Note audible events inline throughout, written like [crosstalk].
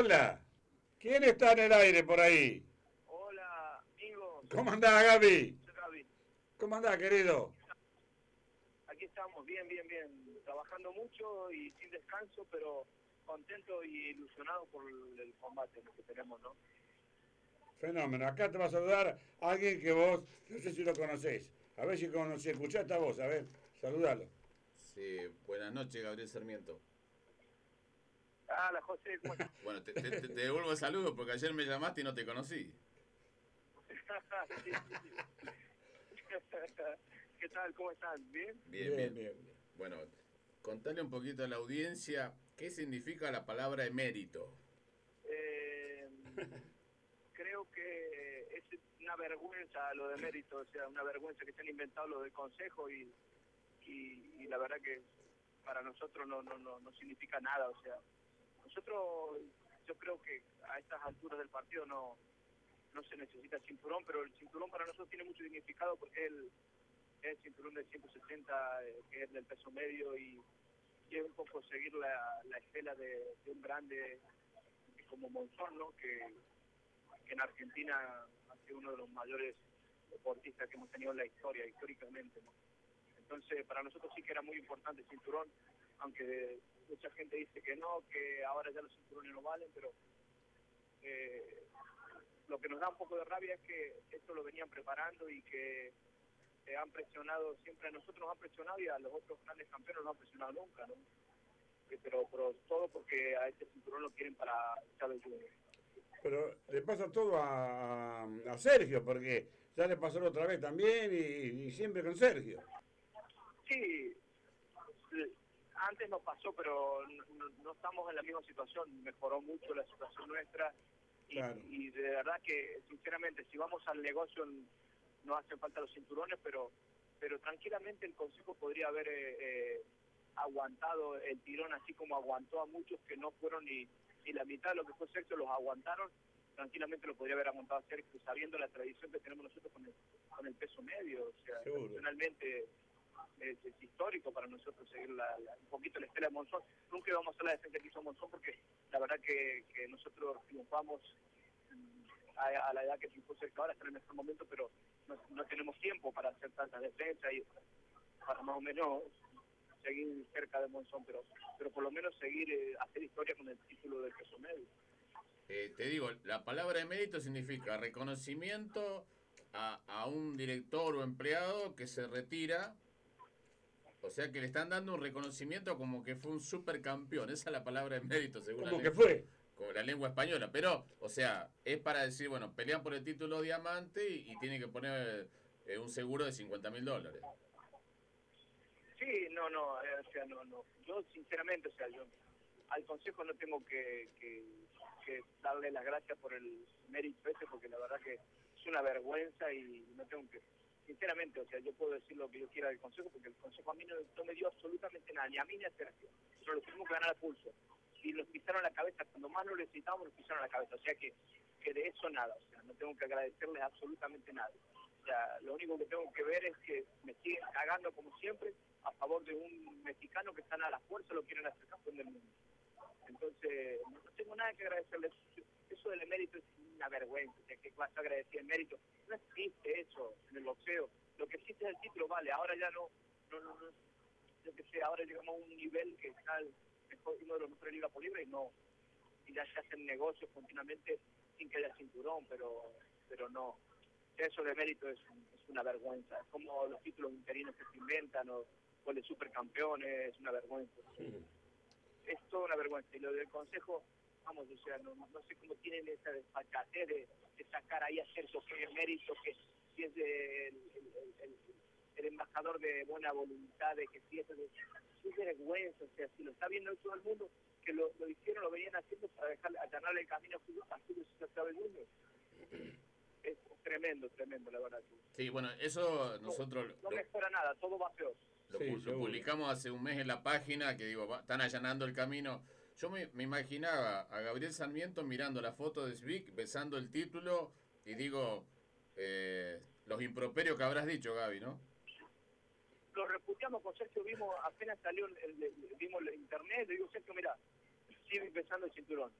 Hola. ¿Quién está en el aire por ahí? Hola, amigos. ¿Cómo andás, Gaby? Soy Gaby. ¿Cómo andás, querido? Aquí estamos, bien, bien, bien. Trabajando mucho y sin descanso, pero contento y ilusionado por el combate que tenemos, ¿no? Fenómeno. Acá te va a saludar alguien que vos, no sé si lo conocés. A ver si, cono- si escuchaste a vos, a ver, saludalo. Sí, buenas noches, Gabriel Sarmiento. Ah, la José, ¿cómo estás? [laughs] Bueno, te, te- te devuelvo el saludo porque ayer me llamaste y no te conocí. [laughs] Sí, sí, sí. [laughs] ¿Qué tal? ¿Cómo están? ¿Bien? Bien, bien. Bueno, contale un poquito a la audiencia qué significa la palabra emérito. Eh, creo que es una vergüenza lo de mérito, o sea, una vergüenza que se han inventado lo del consejo y, y, y la verdad que para nosotros no, no, no, no significa nada, o sea, nosotros yo creo que a estas alturas del partido no, no se necesita cinturón, pero el cinturón para nosotros tiene mucho significado porque es el, el cinturón de 160, eh, que es del peso medio y, y es un poco seguir la, la estela de, de un grande como Monzón, ¿no? que, que en Argentina ha sido uno de los mayores deportistas que hemos tenido en la historia, históricamente. ¿no? Entonces, para nosotros sí que era muy importante el cinturón, aunque mucha gente dice que no, que ahora ya los cinturones no valen, pero eh, lo que nos da un poco de rabia es que esto lo venían preparando y que eh, han presionado, siempre a nosotros nos han presionado y a los otros grandes campeones no han presionado nunca, ¿no? Eh, Pero, pero todo porque a este cinturón lo quieren para Chávez. Pero le pasa todo a, a Sergio, porque ya le pasó otra vez también y, y siempre con Sergio. Sí, antes nos pasó, pero no, no- estamos en la misma situación. Mejoró mucho la situación nuestra y, Claro. y de verdad que, sinceramente, si vamos al negocio no hacen falta los cinturones, pero pero tranquilamente el Consejo podría haber eh, eh, aguantado el tirón así como aguantó a muchos que no fueron ni, ni la mitad de lo que fue Sergio, los aguantaron. Tranquilamente lo podría haber aguantado Sergio, sabiendo la tradición que tenemos nosotros con el, con el peso medio. O sea, tradicionalmente es, es histórico para nosotros seguir la, un poquito la estela de Monzón. Nunca íbamos a hacer la defensa que hizo Monzón porque la verdad que, nosotros triunfamos a, a la edad que triunfó Sergio ahora, está en el mejor momento, pero no, tenemos tiempo para hacer tantas defensas y para más o menos seguir cerca de Monzón, pero pero por lo menos seguir, eh, hacer historia con el título del peso medio. Eh, te digo, la palabra emérito significa reconocimiento a, a un director o empleado que se retira. O sea que le están dando un reconocimiento como que fue un supercampeón. Esa es la palabra emérito, según la ¿Cómo que lengua- fue? como la lengua española. Pero, o sea, es para decir, bueno, pelean por el título diamante y, y tienen que poner eh, un seguro de 50 mil dólares. Sí, no, no, eh, o sea, no, no. Yo, sinceramente, o sea, yo al Consejo no tengo que, que, que darle las gracias por el mérito ese, porque la verdad que es una vergüenza y no tengo que, sinceramente, o sea, yo puedo decir lo que yo quiera del Consejo, porque el Consejo a mí no, me dio absolutamente nada, ni a mí ni a Sergio. Pero lo tuvimos que ganar a pulso. Y nos pisaron la cabeza, cuando más lo necesitábamos, nos pisaron la cabeza. O sea que, que de eso nada, o sea, no tengo que agradecerles absolutamente nada. O sea, lo único que tengo que ver es que me siguen cagando como siempre a favor de un mexicano que están a la fuerza lo quieren hacer campeón del mundo. Entonces, no tengo nada que agradecerles. Eso del emérito es una vergüenza. O sea, ¿qué vas a agradecer emérito? No existe eso en el boxeo. Lo que existe es el título, vale. Ahora ya no, no, no, no yo que sé, ahora llegamos a un nivel que está el mejor, uno de los mejores ligas por libre y no, y ya se hacen negocios continuamente sin que haya cinturón, pero, pero no. Eso de mérito es, es una vergüenza. Es como los títulos interinos que se inventan o, o de supercampeones, es una vergüenza. Es toda una vergüenza. Y lo del consejo, vamos, o sea, no, no sé cómo tienen esa despachatez de, de sacar ahí a Sergio que es mérito, que si es de- el, el- el- el embajador de buena voluntad, de que si es de, es vergüenza, o sea, si lo está viendo todo el mundo, que lo, lo hicieron, lo venían haciendo para dejar, allanarle el camino a Julio, César Chávez Jr. Es tremendo, tremendo, la verdad. Sí, bueno, eso nosotros No mejora nada, todo va peor. lo Sí, lo publicamos hace un mes en la página, que digo, va- están allanando el camino. Yo me, me imaginaba a Gabriel Sarmiento mirando la foto de Svick, besando el título, y digo, eh, los improperios que habrás dicho, Gaby, ¿no? lo repudiamos con Sergio, vimos, apenas salió, el, vimos el internet, le digo, Sergio, mira, sigue empezando el cinturón.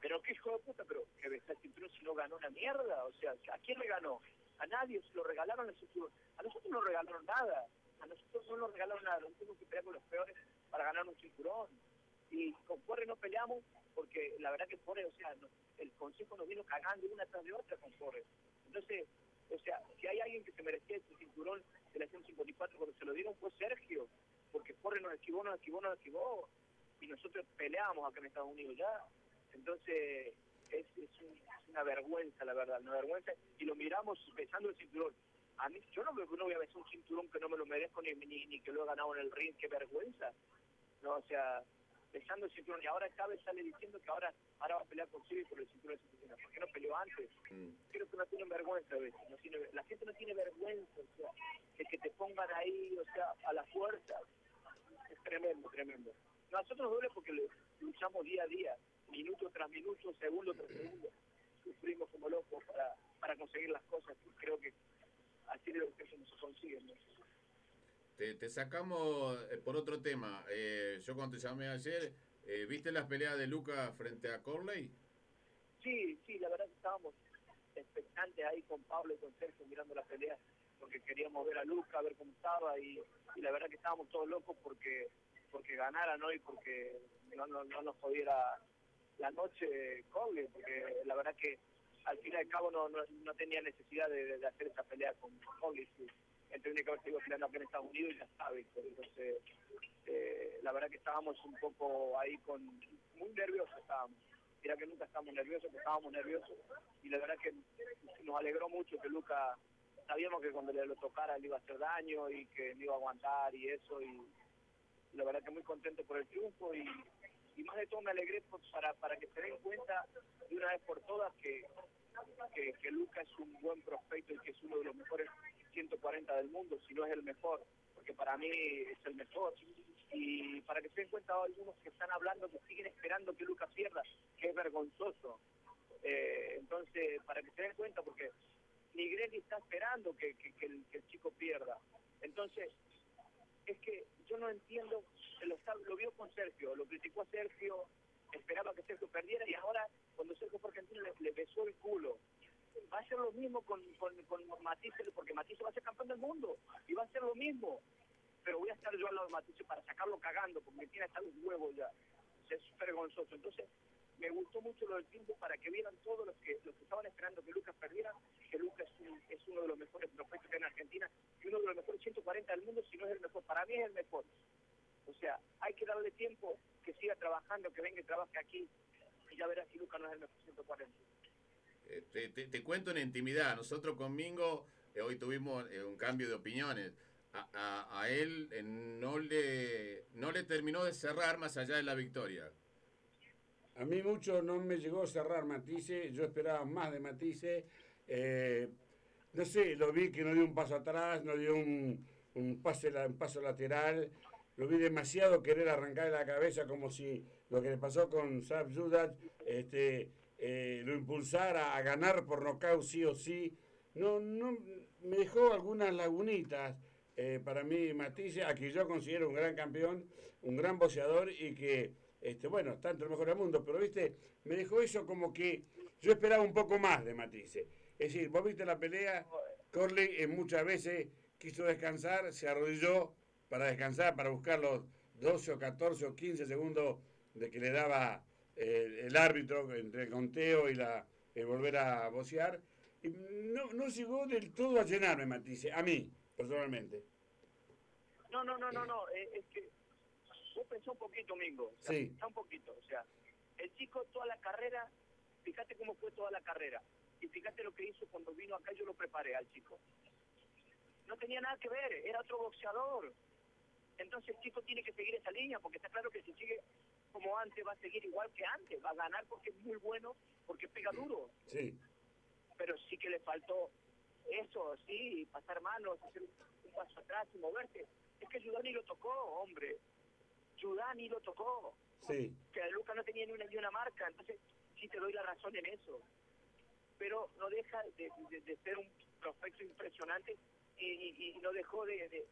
pero qué hijo de puta, pero que besar el cinturón si no ganó una mierda, o sea, ¿a quién le ganó? A nadie, se lo regalaron el cinturón. A nosotros no regalaron nada, a nosotros no nos regalaron nada, nosotros tuvimos que pelear con los peores para ganar un cinturón. Y con Corre no peleamos porque la verdad que Corre, o sea, el consejo nos vino cagando una tras de otra con Corre. Entonces, o sea, si hay alguien que se merecía ese cinturón de la 154 cuando se lo dieron fue Sergio, porque Corre nos esquivó, nos esquivó, nos esquivó, y nosotros peleamos acá en Estados Unidos ya. Entonces, es, es, una vergüenza, la verdad, una vergüenza, y lo miramos besando el cinturón. A mí, yo no, no voy a besar un cinturón que no me lo merezco ni, ni, ni que lo he ganado en el ring, qué vergüenza. No, o sea, besando el cinturón, y ahora Chávez sale diciendo que ahora ahora va a pelear con Civi por el cinturón de cinturón. ¿Por qué no peleó antes? Mm. Creo que no tienen vergüenza a veces, no tiene, la gente no tiene vergüenza, o sea, que, que te pongan ahí, o sea, a la fuerza, es tremendo, tremendo. Nosotros nos duele porque luchamos día a día, minuto tras minuto, segundo tras segundo, sufrimos como locos para, para conseguir las cosas, y creo que así de lo que no se consigue. ¿no? Te, sacamos eh, por otro tema. Eh, yo cuando te llamé ayer, eh, ¿viste las peleas de Luca frente a Corley? Sí, sí, la verdad que estábamos expectantes ahí con Pablo y con Sergio mirando la pelea porque queríamos ver a Luca, ver cómo estaba y, la verdad que estábamos todos locos porque porque ganara ¿no? y porque no, no, no nos jodiera la noche Corley, porque la verdad que al fin y al cabo no, no, tenía necesidad de, hacer esa pelea con Corley él tendría que haber seguido peleando aquí en Estados Unidos y ya sabe. Entonces, eh, la verdad que estábamos un poco ahí con, muy nerviosos estábamos. Mira que nunca estábamos nerviosos, pero estábamos nerviosos. Y la verdad que nos alegró mucho que Luca, sabíamos que cuando le lo tocara le iba a hacer daño y que no iba a aguantar y eso. Y la verdad que muy contento por el triunfo y, y más de todo me alegré para, para que se den cuenta de una vez por todas que, que, que Luca es un buen prospecto y que es uno de los mejores 140 del mundo, si no es el mejor, porque para mí es el mejor. Y para que se den cuenta algunos que están hablando que siguen esperando que Lucas pierda, que es vergonzoso. Eh, entonces, para que se den cuenta, porque Nigrelli está esperando que, el, chico pierda. Entonces, es que yo no entiendo, lo, lo vio con Sergio, lo criticó a Sergio, esperaba que Sergio perdiera y ahora cuando Sergio fue argentino le besó el culo va a ser lo mismo con, con, con porque Matisse va a ser campeón del mundo y va a ser lo mismo. Pero voy a estar yo al lado de Matisse para sacarlo cagando, porque me tiene hasta los huevos ya. es vergonzoso. Entonces, me gustó mucho lo del tiempo para que vieran todos los que, los que estaban esperando que Lucas perdiera, que Lucas es, es uno de los mejores prospectos que hay en Argentina y uno de los mejores 140 del mundo, si no es el mejor. Para mí es el mejor. O sea, hay que darle tiempo, que siga trabajando, que venga y trabaje aquí, y ya verás si Lucas no es el mejor 140. Eh, te, cuento en intimidad, nosotros con Mingo eh, hoy tuvimos eh, un cambio de opiniones. A, él no, le, no le terminó de cerrar más allá de la victoria. A mí mucho no me llegó a cerrar Matisse, yo esperaba más de Matisse. no sé, lo vi que no dio un paso atrás, no dio un, un, pase, un paso lateral, lo vi demasiado querer arrancar la cabeza como si lo que le pasó con Sab Judas, este, eh, lo impulsara a ganar por nocaut sí o sí. No, no, me dejó algunas lagunitas eh, para mí Matisse, a quien yo considero un gran campeón, un gran boxeador y que, este, bueno, está entre los del mundo, pero viste, me dejó eso como que yo esperaba un poco más de Matisse. Es decir, vos viste la pelea, Corley eh, muchas veces quiso descansar, se arrodilló para descansar, para buscar los 12 o 14 o 15 segundos de que le daba el árbitro entre el conteo y la volver a bocear. Y no, no llegó del todo a llenarme, Matisse, a mí, personalmente. No, no, no, no, no, eh, es que vos pensás un poquito, Mingo. Sí. un poquito, o sea, el chico toda la carrera, fíjate cómo fue toda la carrera. Y fíjate lo que hizo cuando vino acá, yo lo preparé al chico. No tenía nada que ver, era otro boxeador. Entonces el chico tiene que seguir esa línea, porque está claro que si sigue como antes, va a seguir igual que antes, va a ganar porque es muy bueno, porque pega duro. Sí. Pero sí que le faltó eso, sí, pasar manos, hacer un paso atrás y moverse. Es que Judani lo tocó, hombre. Judani lo tocó. Sí. Que Luca no tenía ni una, ni una marca, entonces sí te doy la razón en eso. Pero no deja de, de, ser un prospecto impresionante y, y, no dejó de... de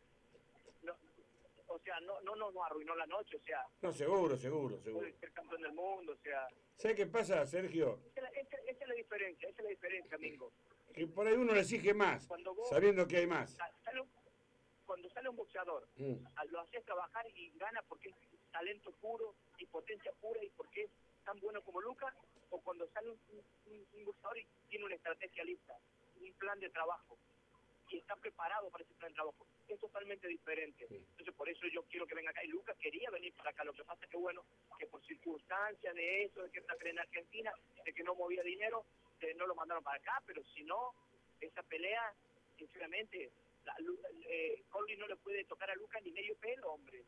o sea, no, no nos arruinó la noche, o sea, No, seguro, seguro, seguro. puede ser campeón del mundo, o sea, ¿Sabes qué pasa, Sergio? esa es, la, esa- esa es la diferencia, esa es la diferencia, Mingo. Que por ahí uno le exige más, Cuando vos- sabiendo que hay más. Sa- sale un- cuando sale un boxeador, Mm. lo haces trabajar y gana porque es talento puro y potencia pura y porque es tan bueno como Lucas, o cuando sale un, un- un boxeador y tiene una estrategia lista, un plan de trabajo y está preparado para ese plan de trabajo. Es totalmente diferente. Entonces, por eso yo quiero que venga acá. Y Lucas quería venir para acá. Lo que pasa es que, bueno, que por circunstancias de eso, de que está en Argentina, de que no movía dinero, eh, no lo mandaron para acá. Pero si no, esa pelea, sinceramente, la, eh, no le puede tocar a Lucas ni medio pelo, hombre.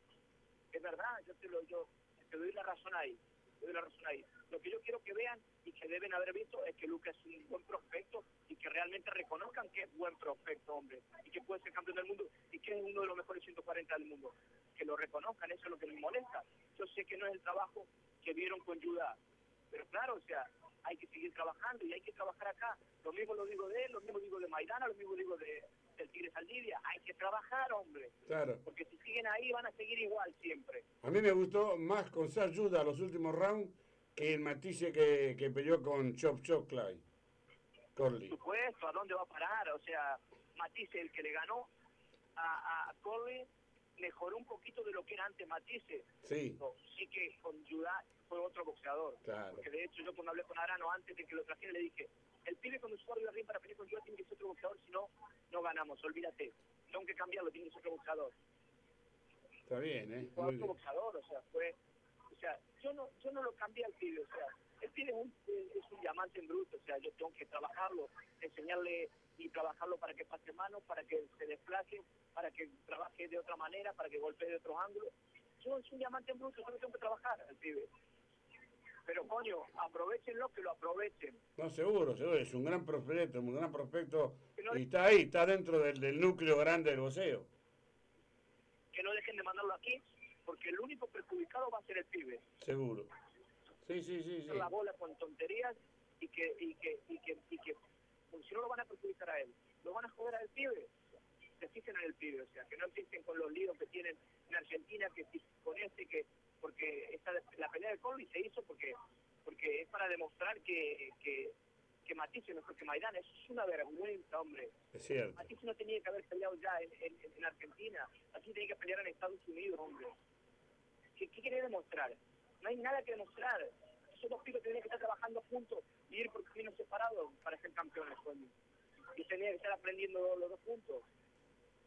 Es verdad, yo te, lo, yo te doy la razón ahí. Te doy la razón ahí. Lo que yo quiero que vean y que deben haber visto es que Lucas es un buen prospecto y que realmente reconozcan que es buen prospecto, hombre, y que puede ser campeón del mundo y que es uno de los mejores 140 del mundo. Que lo reconozcan, eso es lo que me molesta. Yo sé que no es el trabajo que vieron con Judá, pero claro, o sea, hay que seguir trabajando y hay que trabajar acá. Lo mismo lo digo de él, lo mismo digo de Maidana, lo mismo digo de, del Tigre Saldivia. Hay que trabajar, hombre, Claro. porque si siguen ahí van a seguir igual siempre. A mí me gustó más con Sar Juda los últimos rounds que el matice que, que peleó con Chop Chop Clay. Corley. Por supuesto, ¿a dónde va a parar? O sea, Matisse, el que le ganó a, a Corley, mejoró un poquito de lo que era antes Matisse. Sí, No, sí que con Judá fue otro boxeador. claro. Porque de hecho yo cuando hablé con Arano antes de que lo trajera le dije, el pibe cuando suba arriba para pelear con Judá tiene que ser otro boxeador, si no, no ganamos, olvídate. Tengo que cambiarlo, tiene que ser otro boxeador. Está bien, ¿eh? Fue otro boxeador, o sea, fue... O sea, yo no, yo no lo cambié al pibe, o sea, el pibe es un, es un diamante en bruto, o sea, yo tengo que trabajarlo, enseñarle y trabajarlo para que pase manos, para que se desplace, para que trabaje de otra manera, para que golpee de otros ángulos. Yo es un diamante en bruto, yo lo tengo que trabajar al pibe. Pero coño, aprovechenlo, que lo aprovechen. No, seguro, seguro. Es un gran prospecto, un gran prospecto. No, Y está ahí, está dentro del, del núcleo grande del boxeo. que no dejen de mandarlo aquí, porque el único perjudicado va a ser el pibe. Seguro. Sí, sí, sí, sí. la bola con tonterías y que, y que, y que, y que porque si no lo van a perjudicar a él, lo van a joder al pibe. Se fijen en el pibe, o sea, que no existen con los líos que tienen en Argentina, que con este, que porque esta, la pelea de Colby se hizo porque porque es para demostrar que, que, que Matisse es mejor que Maidana. Eso es una vergüenza, hombre. Es cierto. Matisse no tenía que haber peleado ya en, en, en Argentina. Matisse tenía que pelear en Estados Unidos, hombre. ¿Qué, qué quiere demostrar? No hay nada que demostrar. Esos dos pibes tenían que estar trabajando juntos y ir por caminos separados para ser campeones, coño. Y tenían que estar aprendiendo los dos juntos.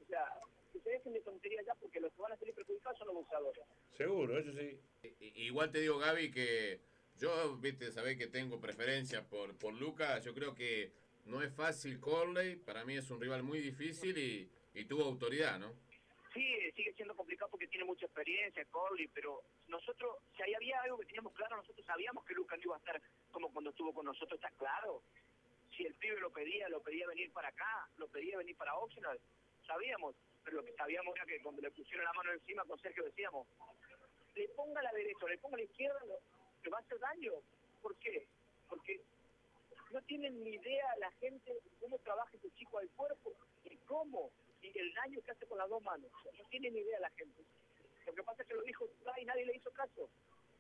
O sea, que se dejen de tonterías ya porque los que van a salir perjudicados son los boxeadores. Seguro, eso sí. Igual te digo, Gaby, que yo, viste, sabés que tengo preferencia por, por Lucas. Yo creo que no es fácil Corley. Para mí es un rival muy difícil y, y tuvo autoridad, ¿no? Sí, sigue siendo complicado porque tiene mucha experiencia, Colby, pero nosotros, si ahí había algo que teníamos claro, nosotros sabíamos que Lucas no iba a estar como cuando estuvo con nosotros, está claro. Si el pibe lo pedía, lo pedía venir para acá, lo pedía venir para Oxnard, sabíamos, pero lo que sabíamos era que cuando le pusieron la mano encima con Sergio decíamos, le ponga la derecha, le ponga la izquierda, le va a hacer daño. ¿Por qué? Porque no tienen ni idea la gente cómo trabaja ese chico al cuerpo y cómo y el daño que hace con las dos manos. No tiene ni idea la gente. Lo que pasa es que lo dijo y nadie le hizo caso.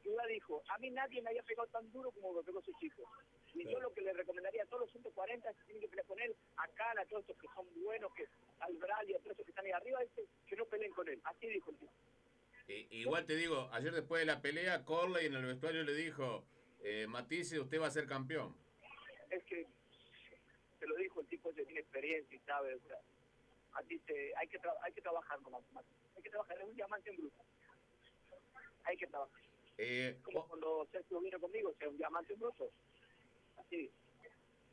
Judá dijo, a mí nadie me había pegado tan duro como me pegó ese chico. Y yo lo que le recomendaría a todos los 140 que tienen que pelear con él, a Cana, a todos estos que son buenos, que al Bradley, a todos que están ahí arriba, es que, no peleen con él. Así dijo el tipo. I- igual te digo, ayer después de la pelea, Corley en el vestuario le dijo, eh, Matisse, usted va a ser campeón. Es que se lo dijo el tipo que tiene experiencia y sabe, o sea, así se, hay que tra- hay que trabajar con matemáticas. Hay que trabajar, es un diamante en bruto. Hay que trabajar. Eh, como o- cuando Sergio vino conmigo, o sea, un diamante en bruto. Así.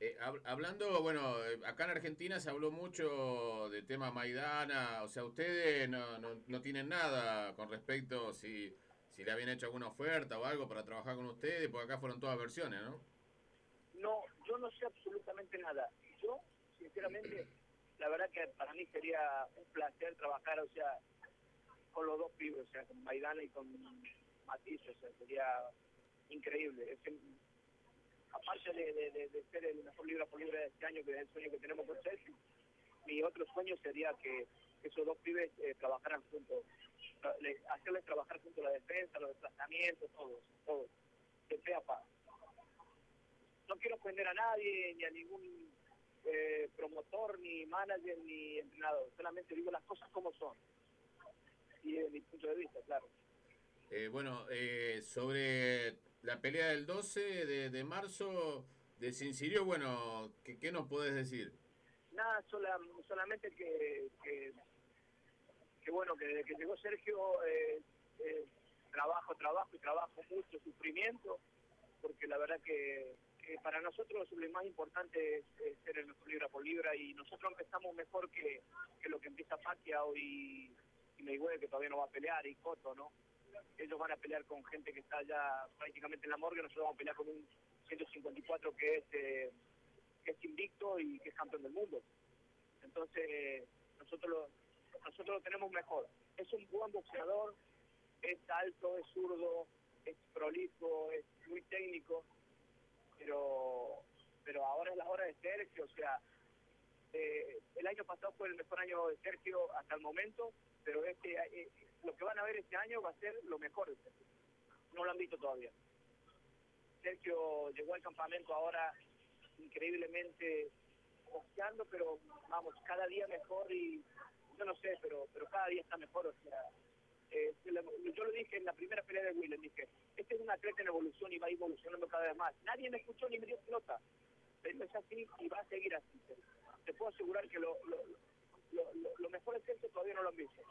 eh, hab- hablando, bueno, eh, acá en Argentina se habló mucho de tema Maidana, o sea, ustedes no, no, no tienen nada con respecto si, si le habían hecho alguna oferta o algo para trabajar con ustedes, porque acá fueron todas versiones, ¿no? No, yo no sé absolutamente nada. Yo, sinceramente, [clears throat] la verdad que para mí sería un placer trabajar, o sea, con los dos pibes, o sea, con Maidana y con Matisse, o sea, sería increíble. Es que, aparte de, de- ser el mejor libro por libre de este año, que es el sueño que tenemos con Chelsea, mi otro sueño sería que esos dos pibes eh, trabajaran juntos hacerles trabajar junto a la defensa, los desplazamientos, todo, todo, de fe a paz. No quiero ofender a nadie, ni a ningún eh, promotor, ni manager, ni entrenador, solamente digo las cosas como son. Y desde mi punto de vista, claro. Eh, bueno, eh, sobre la pelea del 12 de, de marzo de Sincirio, bueno, ¿qué, ¿qué, nos podés decir? Nada, sola, solamente que, que, que, bueno, que desde que llegó Sergio, eh, eh, trabajo, trabajo y trabajo mucho, sufrimiento, porque la verdad que, que para nosotros lo más importante es, ser el mejor libra por libra y nosotros empezamos mejor que, que lo que empieza Pacquiao y, y Mayweather, que todavía no va a pelear, y Cotto, ¿no? ellos van a pelear con gente que está ya prácticamente en la morgue, nosotros vamos a pelear con un 154 que es, eh, que es invicto y que es campeón del mundo. Entonces, nosotros lo, nosotros lo tenemos mejor. Es un buen boxeador, es alto, es zurdo, es prolijo, es muy técnico, pero pero ahora es la hora de Sergio, o sea, eh, el año pasado fue el mejor año de Sergio hasta el momento, pero este eh, lo que van a ver este año va a ser lo mejor de Sergio. No lo han visto todavía. Sergio llegó al campamento ahora increíblemente boxeando, pero vamos, cada día mejor y yo no sé, pero pero cada día está mejor, o sea, eh, yo lo dije en la primera pelea de Willem, dije, este es un atleta en evolución y va evolucionando cada vez más. Nadie me escuchó ni me dio pelota. Pero es así y va a seguir así. Te puedo asegurar que lo, lo, lo, lo mejor es que todavía no lo han visto.